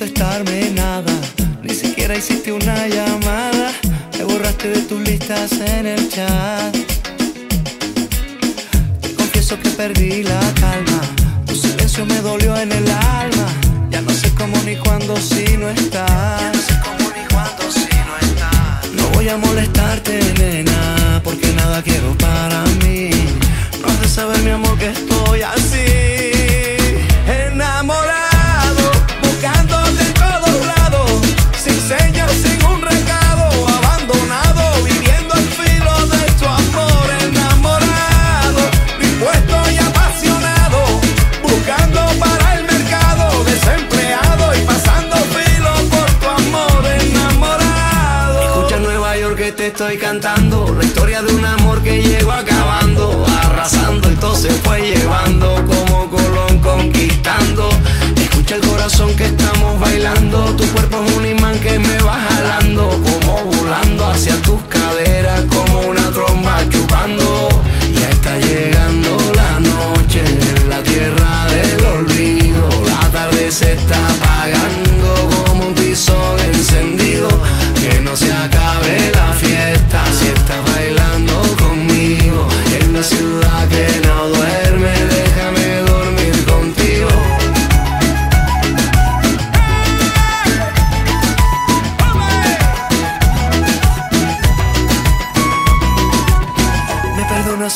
contestarme nada, ni siquiera hiciste una llamada. Me borraste de tus listas en el chat. Te confieso que perdí la calma. Tu silencio me dolió en el alma. Ya no sé cómo ni cuándo si no estás. No sé cómo ni cuándo si no estás. No voy a molestarte, nena, porque nada quiero para estoy cantando. La historia de un amor que llegó acabando.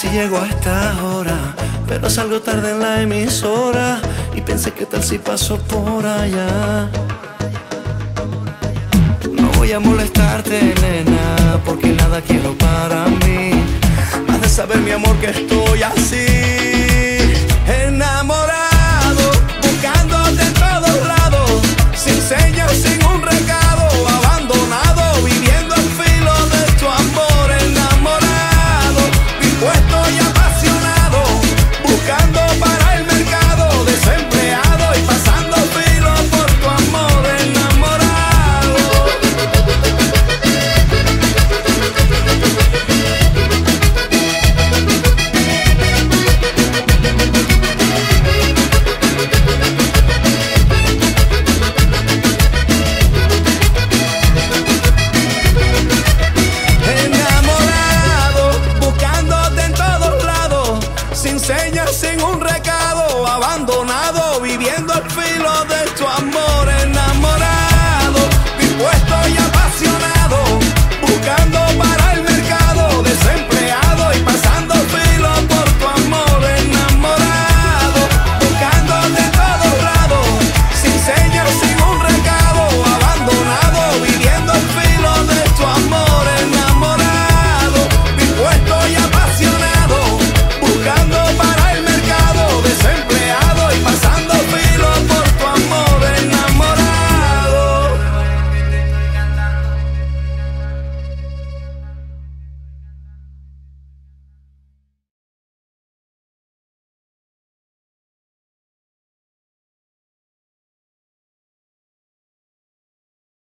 Si llego a esta hora, pero salgo tarde en la emisora y pensé que tal si paso por allá. No voy a molestarte, nena, porque nada quiero para mí. Has de saber, mi amor, que estoy.